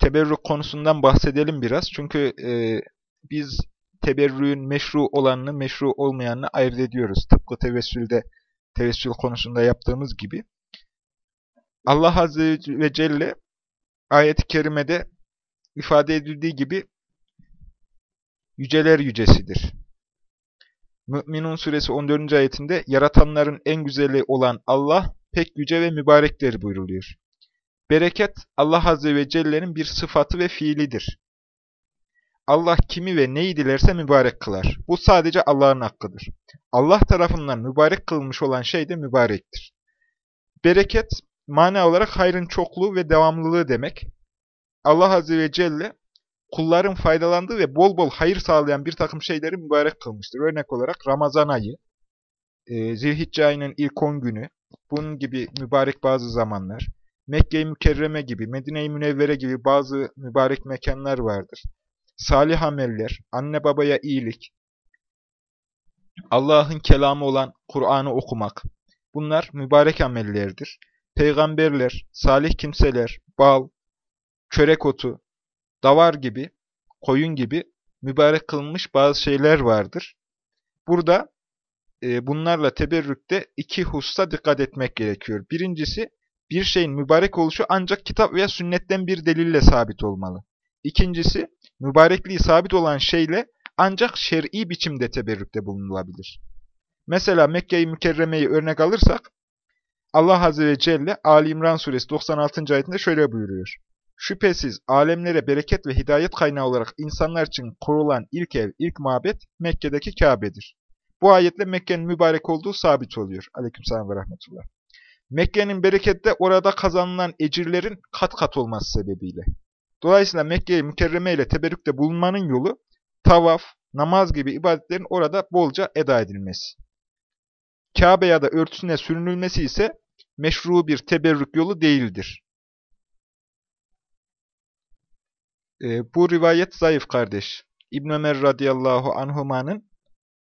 teberrük konusundan bahsedelim biraz. Çünkü e, biz teberrüğün meşru olanını, meşru olmayanını ayırt ediyoruz. Tıpkı tevessülde, tevessül konusunda yaptığımız gibi. Allah Azze ve Celle ayet-i kerimede ifade edildiği gibi yüceler yücesidir. Mü'minun suresi 14. ayetinde yaratanların en güzeli olan Allah pek yüce ve mübarektir buyruluyor. Bereket Allah Azze ve Celle'nin bir sıfatı ve fiilidir. Allah kimi ve neyi dilerse mübarek kılar. Bu sadece Allah'ın hakkıdır. Allah tarafından mübarek kılmış olan şey de mübarektir. Bereket, mana olarak hayrın çokluğu ve devamlılığı demek. Allah Azze ve Celle, kulların faydalandığı ve bol bol hayır sağlayan bir takım şeyleri mübarek kılmıştır. Örnek olarak Ramazan ayı, e, Zilhicce ayının ilk 10 günü, bunun gibi mübarek bazı zamanlar, Mekke-i Mükerreme gibi, Medine-i Münevvere gibi bazı mübarek mekanlar vardır. Salih ameller, anne babaya iyilik, Allah'ın kelamı olan Kur'an'ı okumak, bunlar mübarek amellerdir. Peygamberler, salih kimseler, bal, çörek otu, davar gibi, koyun gibi mübarek kılınmış bazı şeyler vardır. Burada e, bunlarla teberrükte iki hususa dikkat etmek gerekiyor. Birincisi, bir şeyin mübarek oluşu ancak kitap veya sünnetten bir delille sabit olmalı. İkincisi, mübarekliği sabit olan şeyle ancak şer'i biçimde teberrükte bulunulabilir. Mesela Mekke-i Mükerreme'yi örnek alırsak, Allah Azze ve Celle Ali İmran suresi 96. ayetinde şöyle buyuruyor. Şüphesiz alemlere bereket ve hidayet kaynağı olarak insanlar için kurulan ilk ev, ilk mabet Mekke'deki Kabe'dir. Bu ayetle Mekke'nin mübarek olduğu sabit oluyor. Aleykümselam ve rahmetullah. Mekke'nin berekette orada kazanılan ecirlerin kat kat olması sebebiyle. Dolayısıyla Mekke'yi mükerreme ile teberrükte bulunmanın yolu tavaf, namaz gibi ibadetlerin orada bolca eda edilmesi. Kabe ya da örtüsüne sürünülmesi ise meşru bir teberrük yolu değildir. E, bu rivayet zayıf kardeş. İbn Ömer radıyallahu anhumanın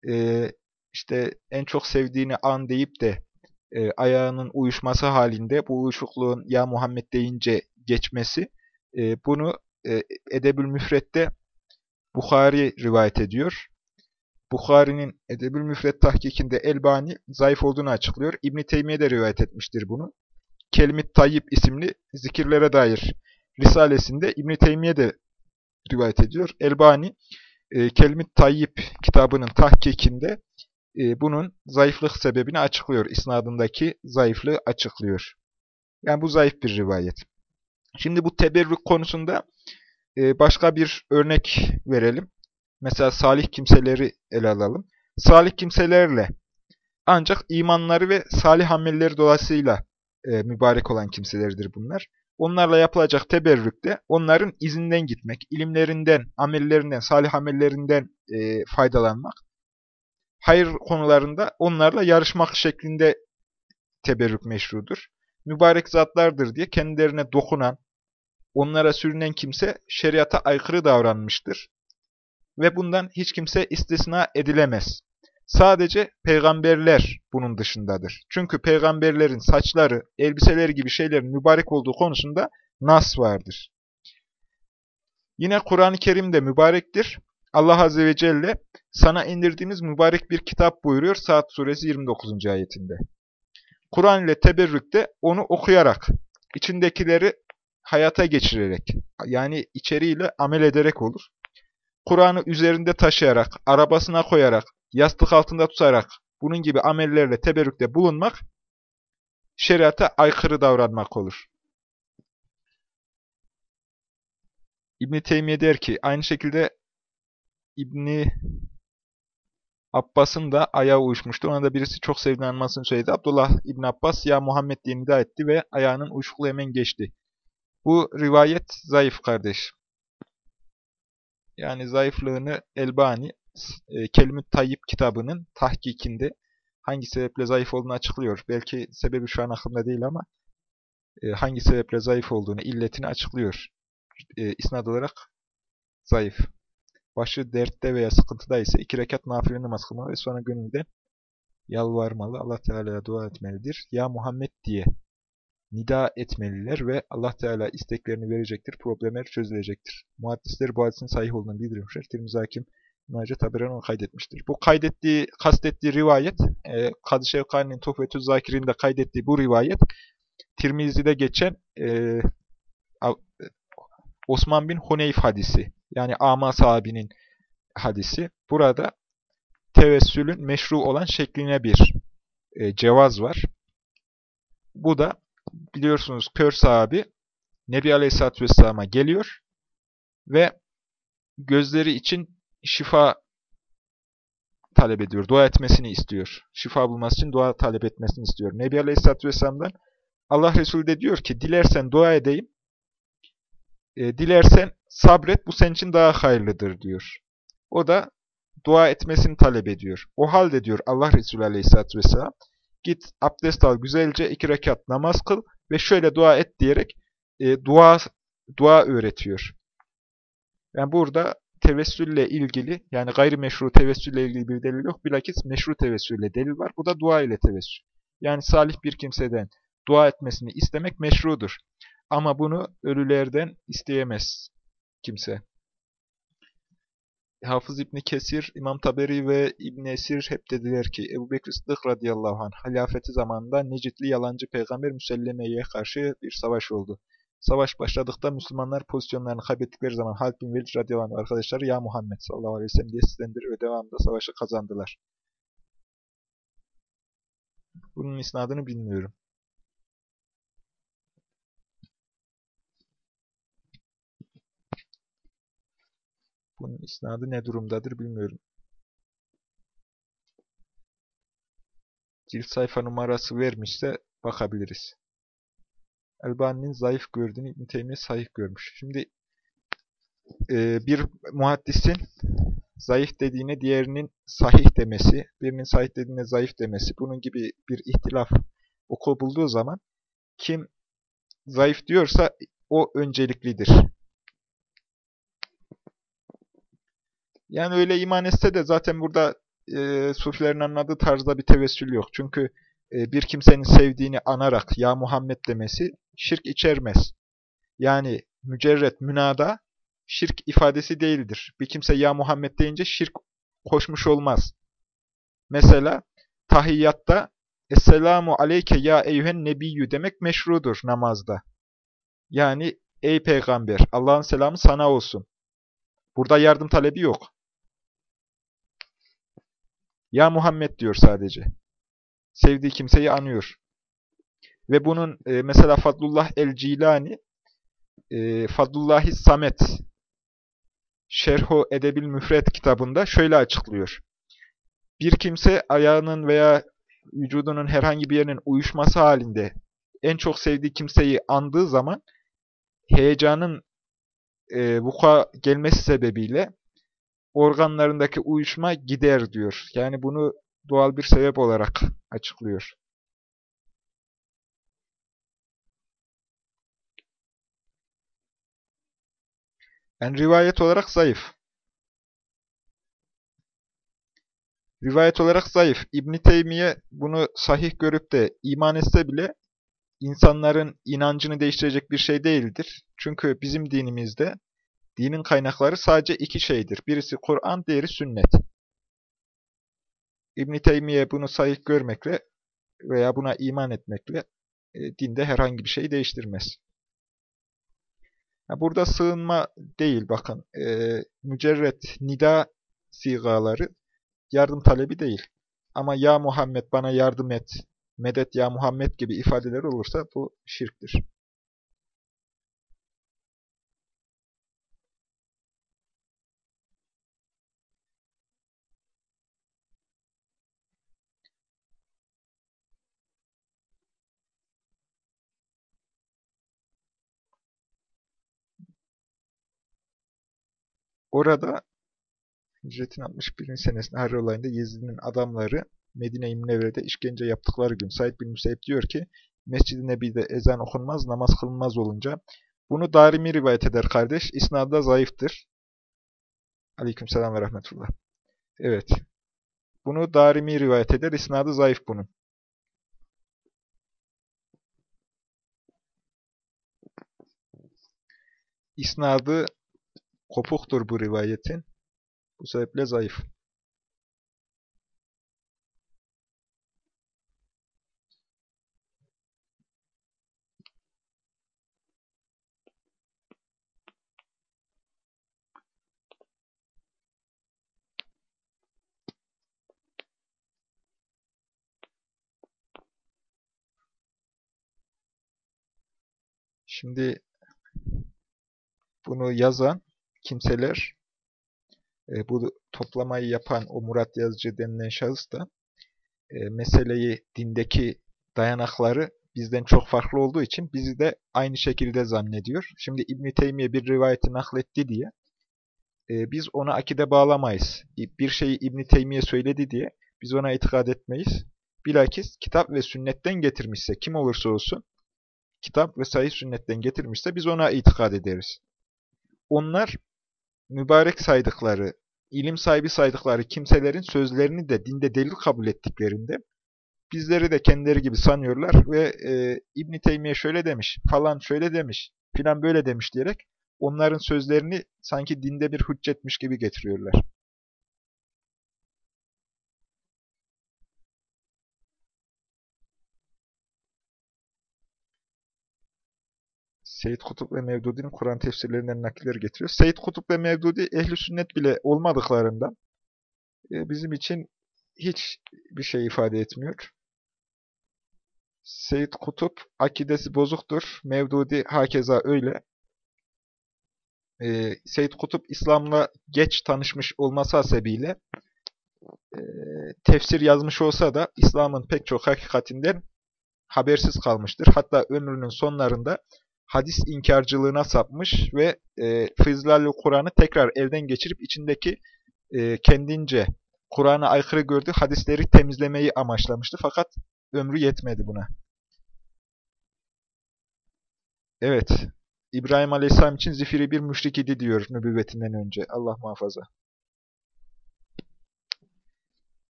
e, işte en çok sevdiğini an deyip de e, ayağının uyuşması halinde bu uyuşukluğun ya Muhammed deyince geçmesi e, bunu e, Edebül Müfret'te Bukhari rivayet ediyor. Bukhari'nin Edebül Müfret tahkikinde Elbani zayıf olduğunu açıklıyor. İbn-i Teymiye de rivayet etmiştir bunu. Kelimit Tayyip isimli zikirlere dair Risalesinde İbn-i Teymiye de rivayet ediyor. Elbani e, Kelimit Tayyip kitabının tahkikinde e, bunun zayıflık sebebini açıklıyor. İsnadındaki zayıflığı açıklıyor. Yani bu zayıf bir rivayet. Şimdi bu teberrük konusunda e, başka bir örnek verelim. Mesela salih kimseleri ele alalım. Salih kimselerle ancak imanları ve salih amelleri dolayısıyla e, mübarek olan kimselerdir bunlar. Onlarla yapılacak teberrükte onların izinden gitmek, ilimlerinden, amellerinden, salih amellerinden e, faydalanmak, hayır konularında onlarla yarışmak şeklinde teberrük meşrudur. Mübarek zatlardır diye kendilerine dokunan, onlara sürünen kimse şeriata aykırı davranmıştır. Ve bundan hiç kimse istisna edilemez. Sadece peygamberler bunun dışındadır. Çünkü peygamberlerin saçları, elbiseleri gibi şeylerin mübarek olduğu konusunda nas vardır. Yine Kur'an-ı Kerim de mübarektir. Allah Azze ve Celle sana indirdiğimiz mübarek bir kitap buyuruyor Saat suresi 29. ayetinde. Kur'an ile teberrükte onu okuyarak, içindekileri hayata geçirerek, yani içeriğiyle amel ederek olur. Kur'an'ı üzerinde taşıyarak, arabasına koyarak, yastık altında tutarak, bunun gibi amellerle teberrükte bulunmak, şeriata aykırı davranmak olur. İbn Teymiye der ki, aynı şekilde İbni Abbas'ın da ayağı uyuşmuştu. Ona da birisi çok sevdiğini anmasını söyledi. Abdullah İbn Abbas ya Muhammed diye nida etti ve ayağının uyuşukluğu hemen geçti. Bu rivayet zayıf kardeş. Yani zayıflığını Elbani e, Kelim-i Tayyip kitabının tahkikinde hangi sebeple zayıf olduğunu açıklıyor. Belki sebebi şu an aklımda değil ama e, hangi sebeple zayıf olduğunu, illetini açıklıyor. E, isnad olarak zayıf. Başı dertte veya sıkıntıda ise iki rekat nafile namaz kılmalı ve sonra gönülden yalvarmalı. Allah Teala'ya dua etmelidir. Ya Muhammed diye nida etmeliler ve Allah Teala isteklerini verecektir, problemler çözülecektir. Muhaddisler bu hadisin sahih olduğunu bildirmişler. Tirmizi Hakim Naci Taberan onu kaydetmiştir. Bu kaydettiği, kastettiği rivayet, e, Kadı Şevkani'nin Tuhfetü Zakir'inde kaydettiği bu rivayet, Tirmizi'de geçen e, Osman bin Huneyf hadisi, yani Ama sahabinin hadisi. Burada tevessülün meşru olan şekline bir e, cevaz var. Bu da biliyorsunuz kör sahabi Nebi Aleyhisselatü Vesselam'a geliyor ve gözleri için şifa talep ediyor. Dua etmesini istiyor. Şifa bulması için dua talep etmesini istiyor. Nebi Aleyhisselatü Vesselam'dan Allah Resulü de diyor ki dilersen dua edeyim, e, dilersen sabret bu senin için daha hayırlıdır diyor. O da dua etmesini talep ediyor. O halde diyor Allah Resulü Aleyhisselatü Vesselam git abdest al güzelce iki rekat namaz kıl ve şöyle dua et diyerek e, dua dua öğretiyor. Yani burada tevessülle ilgili yani gayrimeşru tevessülle ilgili bir delil yok. Bilakis meşru tevessülle delil var. Bu da dua ile tevessül. Yani salih bir kimseden dua etmesini istemek meşrudur. Ama bunu ölülerden isteyemez kimse. Hafız İbni Kesir, İmam Taberi ve İbn Esir hep dediler ki Ebu Bekir Sıddık radıyallahu anh halafeti zamanında Necitli yalancı peygamber Müselleme'ye karşı bir savaş oldu. Savaş başladıkta Müslümanlar pozisyonlarını kaybettikleri zaman Halid bin Velid radıyallahu anh arkadaşları Ya Muhammed sallallahu aleyhi ve sellem diye seslendirir ve devamında savaşı kazandılar. Bunun isnadını bilmiyorum. Bunun isnadı ne durumdadır bilmiyorum. Cilt sayfa numarası vermişse bakabiliriz. Elbani'nin zayıf gördüğünü İbn Teymiye sahih görmüş. Şimdi e, bir muhaddisin zayıf dediğine diğerinin sahih demesi, birinin sahih dediğine zayıf demesi, bunun gibi bir ihtilaf oku bulduğu zaman kim zayıf diyorsa o önceliklidir. Yani öyle iman etse de zaten burada e, Sufilerin anladığı tarzda bir tevessül yok. Çünkü e, bir kimsenin sevdiğini anarak ya Muhammed demesi şirk içermez. Yani mücerret, münada şirk ifadesi değildir. Bir kimse ya Muhammed deyince şirk koşmuş olmaz. Mesela tahiyyatta Esselamu aleyke ya eyühen nebiyyü demek meşrudur namazda. Yani ey peygamber Allah'ın selamı sana olsun. Burada yardım talebi yok. Ya Muhammed diyor sadece. Sevdiği kimseyi anıyor. Ve bunun e, mesela Fadlullah el-Cilani e, Fadlullahi Samet Şerhu Edebil Müfret kitabında şöyle açıklıyor. Bir kimse ayağının veya vücudunun herhangi bir yerinin uyuşması halinde en çok sevdiği kimseyi andığı zaman heyecanın e, vuka gelmesi sebebiyle organlarındaki uyuşma gider diyor. Yani bunu doğal bir sebep olarak açıklıyor. Yani rivayet olarak zayıf. Rivayet olarak zayıf. İbn Teymiye bunu sahih görüp de iman etse bile insanların inancını değiştirecek bir şey değildir. Çünkü bizim dinimizde Dinin kaynakları sadece iki şeydir. Birisi Kur'an, diğeri sünnet. İbn-i Teymiye bunu sahih görmekle veya buna iman etmekle e, dinde herhangi bir şey değiştirmez. burada sığınma değil bakın. E, mücerret nida sigaları yardım talebi değil. Ama ya Muhammed bana yardım et, medet ya Muhammed gibi ifadeler olursa bu şirktir. Orada Hicretin 61. senesinde Harri olayında Yezid'in adamları Medine-i Münevvere'de işkence yaptıkları gün Said bin Müseyyip diyor ki Mescid-i Nebi'de ezan okunmaz, namaz kılınmaz olunca bunu Darimi rivayet eder kardeş. İsnada zayıftır. Aleykümselam ve rahmetullah. Evet. Bunu Darimi rivayet eder. İsnadı zayıf bunun. İsnadı kopuktur bu rivayetin. Bu sebeple zayıf. Şimdi bunu yazan kimseler, e, bu toplamayı yapan o Murat Yazıcı denilen şahıs da e, meseleyi dindeki dayanakları bizden çok farklı olduğu için bizi de aynı şekilde zannediyor. Şimdi İbn-i Teymiye bir rivayeti nakletti diye e, biz ona akide bağlamayız. Bir şeyi İbn-i Teymiye söyledi diye biz ona itikad etmeyiz. Bilakis kitap ve sünnetten getirmişse kim olursa olsun kitap ve sahih sünnetten getirmişse biz ona itikad ederiz. Onlar mübarek saydıkları, ilim sahibi saydıkları kimselerin sözlerini de dinde delil kabul ettiklerinde bizleri de kendileri gibi sanıyorlar ve e, İbn Teymiye şöyle demiş, falan şöyle demiş, filan böyle demiş diyerek onların sözlerini sanki dinde bir hüccetmiş gibi getiriyorlar. Seyyid Kutup ve Mevdudi'nin Kur'an tefsirlerinden nakiller getiriyor. Seyyid Kutup ve Mevdudi ehli sünnet bile olmadıklarından e, bizim için hiç bir şey ifade etmiyor. Seyyid Kutup akidesi bozuktur. Mevdudi hakeza öyle. E, Seyyid Kutup İslam'la geç tanışmış olması hasebiyle e, tefsir yazmış olsa da İslam'ın pek çok hakikatinden habersiz kalmıştır. Hatta ömrünün sonlarında hadis inkarcılığına sapmış ve e, Fızlalü Kur'an'ı tekrar elden geçirip içindeki e, kendince Kur'an'a aykırı gördüğü hadisleri temizlemeyi amaçlamıştı. Fakat ömrü yetmedi buna. Evet, İbrahim Aleyhisselam için zifiri bir müşrik idi diyor nübüvvetinden önce. Allah muhafaza.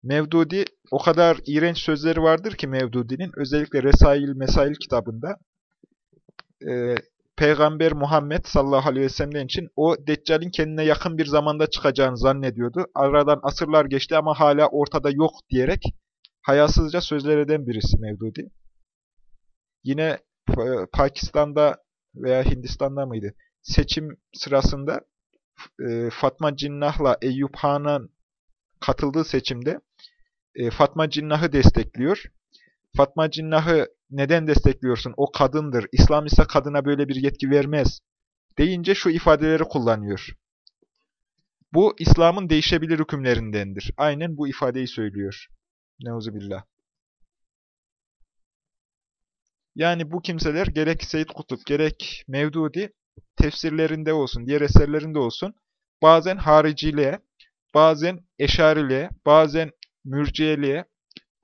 Mevdudi, o kadar iğrenç sözleri vardır ki Mevdudi'nin, özellikle Resail Mesail kitabında e, Peygamber Muhammed sallallahu aleyhi ve sellem için o Deccal'in kendine yakın bir zamanda çıkacağını zannediyordu. Aradan asırlar geçti ama hala ortada yok diyerek hayasızca sözler eden birisi Mevdudi. Yine e, Pakistan'da veya Hindistan'da mıydı? Seçim sırasında e, Fatma Cinnah'la Eyüp Han'ın katıldığı seçimde e, Fatma Cinnah'ı destekliyor. Fatma Cinnah'ı neden destekliyorsun? O kadındır. İslam ise kadına böyle bir yetki vermez. Deyince şu ifadeleri kullanıyor. Bu İslam'ın değişebilir hükümlerindendir. Aynen bu ifadeyi söylüyor. Neuzubillah. Yani bu kimseler gerek Seyyid Kutup gerek Mevdudi tefsirlerinde olsun, diğer eserlerinde olsun bazen hariciliğe, bazen eşariliğe, bazen mürciyeliğe,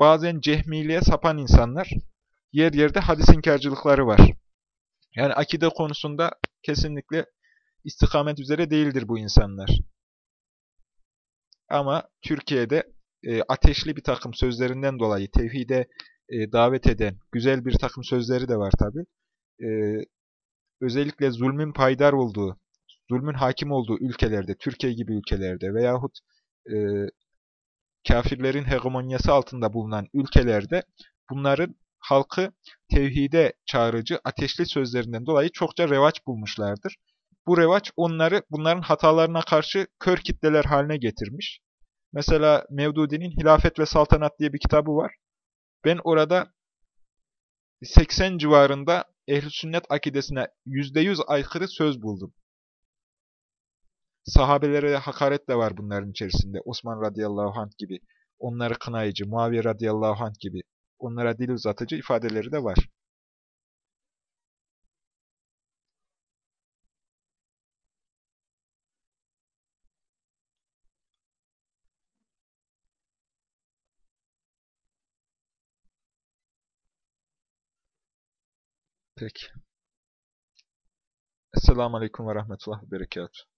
bazen cehmiliğe sapan insanlar yer yerde hadis inkarcılıkları var. Yani akide konusunda kesinlikle istikamet üzere değildir bu insanlar. Ama Türkiye'de e, ateşli bir takım sözlerinden dolayı tevhide e, davet eden güzel bir takım sözleri de var tabi. E, özellikle zulmün paydar olduğu, zulmün hakim olduğu ülkelerde, Türkiye gibi ülkelerde veyahut e, kafirlerin hegemonyası altında bulunan ülkelerde bunların halkı tevhide çağırıcı ateşli sözlerinden dolayı çokça revaç bulmuşlardır. Bu revaç onları bunların hatalarına karşı kör kitleler haline getirmiş. Mesela Mevdudi'nin Hilafet ve Saltanat diye bir kitabı var. Ben orada 80 civarında ehl sünnet akidesine %100 aykırı söz buldum. Sahabelere hakaret de var bunların içerisinde. Osman radıyallahu anh gibi, onları kınayıcı, Muaviye radıyallahu anh gibi onlara dil uzatıcı ifadeleri de var. Peki. Esselamu Aleyküm ve Rahmetullah ve Berekatuhu.